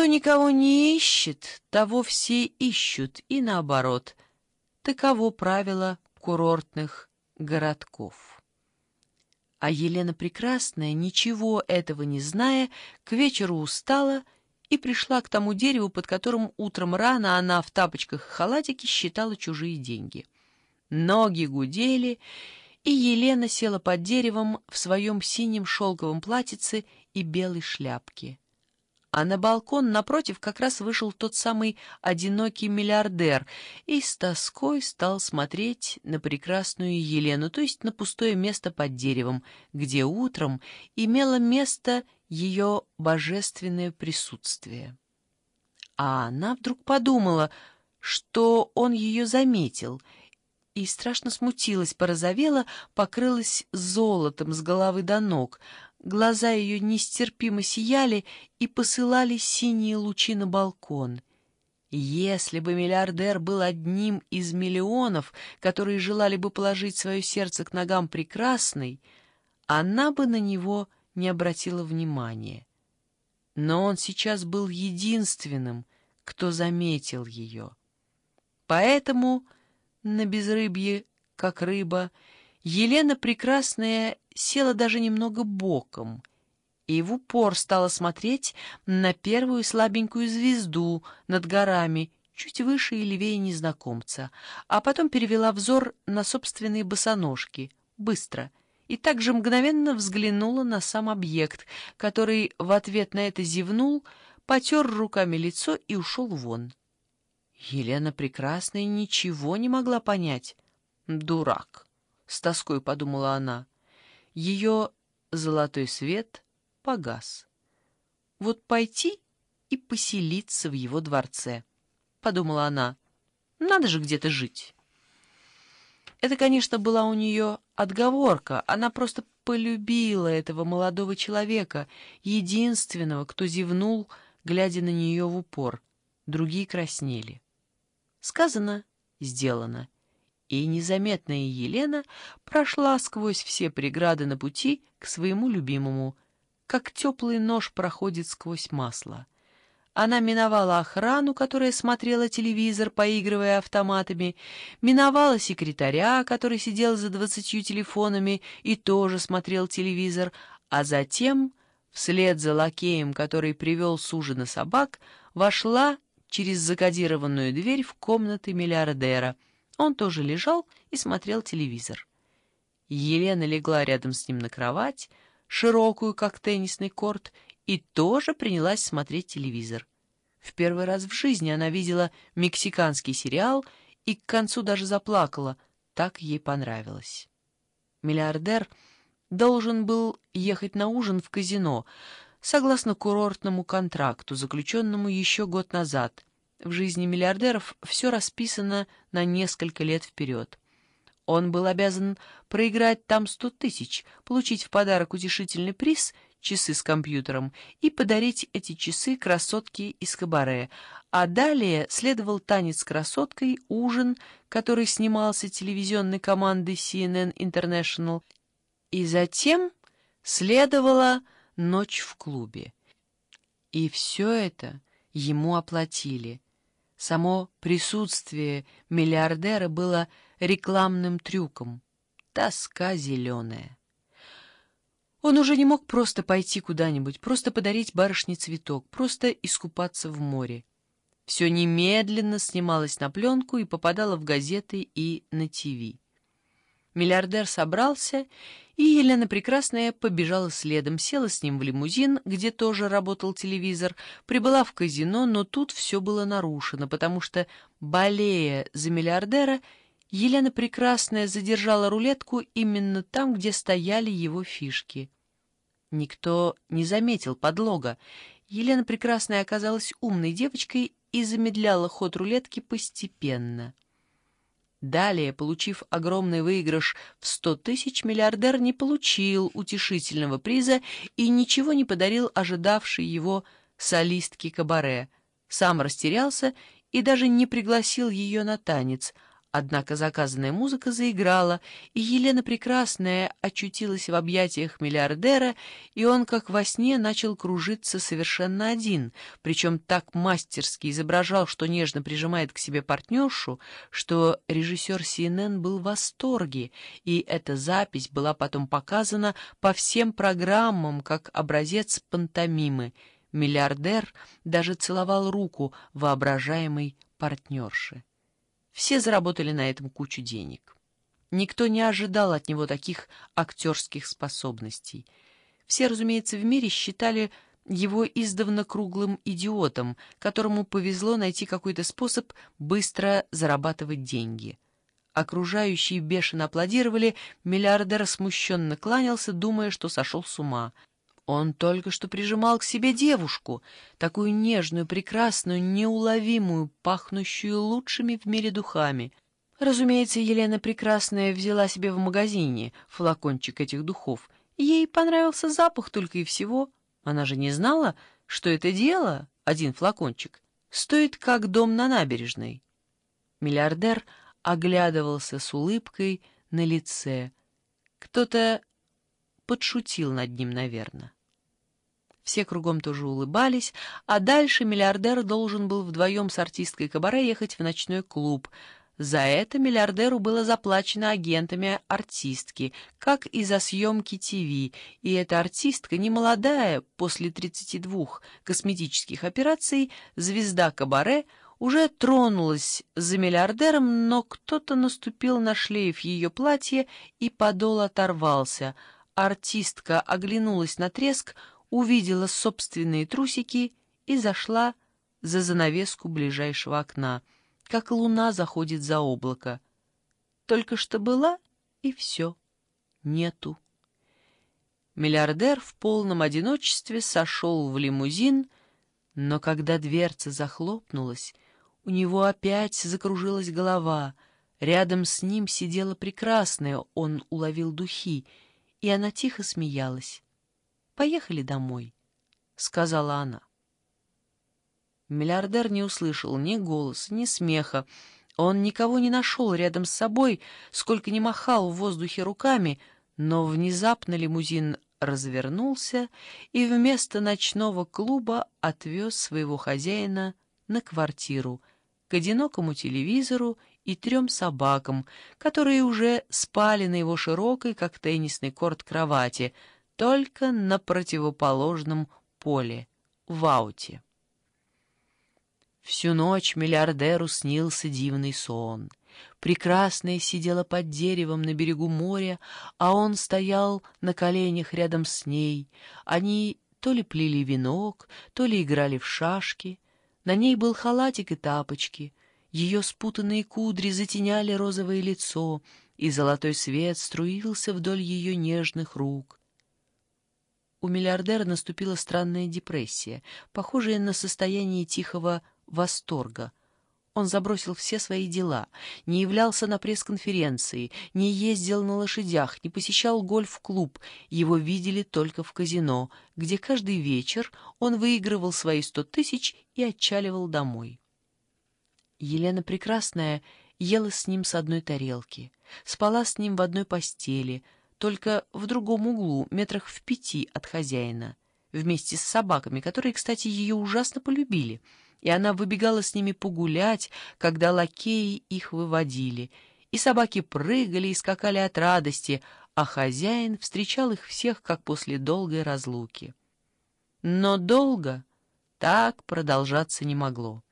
Кто никого не ищет, того все ищут, и наоборот. Таково правило курортных городков. А Елена Прекрасная, ничего этого не зная, к вечеру устала и пришла к тому дереву, под которым утром рано она в тапочках и халатике считала чужие деньги. Ноги гудели, и Елена села под деревом в своем синем шелковом платьице и белой шляпке а на балкон напротив как раз вышел тот самый одинокий миллиардер и с тоской стал смотреть на прекрасную Елену, то есть на пустое место под деревом, где утром имело место ее божественное присутствие. А она вдруг подумала, что он ее заметил, и страшно смутилась, порозовела, покрылась золотом с головы до ног — Глаза ее нестерпимо сияли и посылали синие лучи на балкон. Если бы миллиардер был одним из миллионов, которые желали бы положить свое сердце к ногам прекрасной, она бы на него не обратила внимания. Но он сейчас был единственным, кто заметил ее. Поэтому на безрыбье, как рыба, Елена Прекрасная села даже немного боком и в упор стала смотреть на первую слабенькую звезду над горами, чуть выше и левее незнакомца, а потом перевела взор на собственные босоножки, быстро, и также мгновенно взглянула на сам объект, который в ответ на это зевнул, потер руками лицо и ушел вон. Елена Прекрасная ничего не могла понять. «Дурак!» — с тоской подумала она ее золотой свет погас. Вот пойти и поселиться в его дворце, — подумала она. Надо же где-то жить. Это, конечно, была у нее отговорка. Она просто полюбила этого молодого человека, единственного, кто зевнул, глядя на нее в упор. Другие краснели. Сказано, сделано и незаметная Елена прошла сквозь все преграды на пути к своему любимому, как теплый нож проходит сквозь масло. Она миновала охрану, которая смотрела телевизор, поигрывая автоматами, миновала секретаря, который сидел за двадцатью телефонами и тоже смотрел телевизор, а затем, вслед за лакеем, который привел с ужина собак, вошла через закодированную дверь в комнаты миллиардера — он тоже лежал и смотрел телевизор. Елена легла рядом с ним на кровать, широкую, как теннисный корт, и тоже принялась смотреть телевизор. В первый раз в жизни она видела мексиканский сериал и к концу даже заплакала, так ей понравилось. Миллиардер должен был ехать на ужин в казино, согласно курортному контракту, заключенному еще год назад — в жизни миллиардеров все расписано на несколько лет вперед. Он был обязан проиграть там сто тысяч, получить в подарок утешительный приз — часы с компьютером и подарить эти часы красотке из кабаре, а далее следовал танец с красоткой, ужин, который снимался телевизионной командой CNN International, и затем следовала ночь в клубе. И все это ему оплатили — Само присутствие миллиардера было рекламным трюком. Тоска зеленая. Он уже не мог просто пойти куда-нибудь, просто подарить барышне цветок, просто искупаться в море. Все немедленно снималось на пленку и попадало в газеты и на ТВ. Миллиардер собрался, и Елена Прекрасная побежала следом, села с ним в лимузин, где тоже работал телевизор, прибыла в казино, но тут все было нарушено, потому что, болея за миллиардера, Елена Прекрасная задержала рулетку именно там, где стояли его фишки. Никто не заметил подлога. Елена Прекрасная оказалась умной девочкой и замедляла ход рулетки постепенно — Далее, получив огромный выигрыш в сто тысяч, миллиардер не получил утешительного приза и ничего не подарил ожидавшей его солистке кабаре. Сам растерялся и даже не пригласил ее на танец, Однако заказанная музыка заиграла, и Елена Прекрасная очутилась в объятиях миллиардера, и он, как во сне, начал кружиться совершенно один, причем так мастерски изображал, что нежно прижимает к себе партнершу, что режиссер CNN был в восторге, и эта запись была потом показана по всем программам как образец пантомимы. Миллиардер даже целовал руку воображаемой партнерши. Все заработали на этом кучу денег. Никто не ожидал от него таких актерских способностей. Все, разумеется, в мире считали его издавна круглым идиотом, которому повезло найти какой-то способ быстро зарабатывать деньги. Окружающие бешено аплодировали, миллиардер смущенно кланялся, думая, что сошел с ума — он только что прижимал к себе девушку, такую нежную, прекрасную, неуловимую, пахнущую лучшими в мире духами. Разумеется, Елена Прекрасная взяла себе в магазине флакончик этих духов. Ей понравился запах только и всего. Она же не знала, что это дело, один флакончик, стоит как дом на набережной. Миллиардер оглядывался с улыбкой на лице. Кто-то подшутил над ним, наверное. Все кругом тоже улыбались, а дальше миллиардер должен был вдвоем с артисткой кабаре ехать в ночной клуб. За это миллиардеру было заплачено агентами артистки, как и за съемки ТВ, и эта артистка, немолодая, после 32 косметических операций, звезда кабаре, уже тронулась за миллиардером, но кто-то наступил на шлейф ее платья, и подол оторвался. Артистка оглянулась на треск, увидела собственные трусики и зашла за занавеску ближайшего окна, как луна заходит за облако. Только что была, и все. Нету. Миллиардер в полном одиночестве сошел в лимузин, но когда дверца захлопнулась, у него опять закружилась голова. Рядом с ним сидела прекрасная, он уловил духи, и она тихо смеялась. «Поехали домой», — сказала она. Миллиардер не услышал ни голоса, ни смеха. Он никого не нашел рядом с собой, сколько ни махал в воздухе руками, но внезапно лимузин развернулся и вместо ночного клуба отвез своего хозяина на квартиру, к одинокому телевизору и трем собакам, которые уже спали на его широкой, как теннисный корт, кровати — только на противоположном поле, в ауте. Всю ночь миллиардеру снился дивный сон. Прекрасная сидела под деревом на берегу моря, а он стоял на коленях рядом с ней. Они то ли плели венок, то ли играли в шашки. На ней был халатик и тапочки. Ее спутанные кудри затеняли розовое лицо, и золотой свет струился вдоль ее нежных рук. У миллиардера наступила странная депрессия, похожая на состояние тихого восторга. Он забросил все свои дела, не являлся на пресс-конференции, не ездил на лошадях, не посещал гольф-клуб, его видели только в казино, где каждый вечер он выигрывал свои сто тысяч и отчаливал домой. Елена Прекрасная ела с ним с одной тарелки, спала с ним в одной постели — только в другом углу, метрах в пяти от хозяина, вместе с собаками, которые, кстати, ее ужасно полюбили, и она выбегала с ними погулять, когда лакеи их выводили, и собаки прыгали и скакали от радости, а хозяин встречал их всех, как после долгой разлуки. Но долго так продолжаться не могло.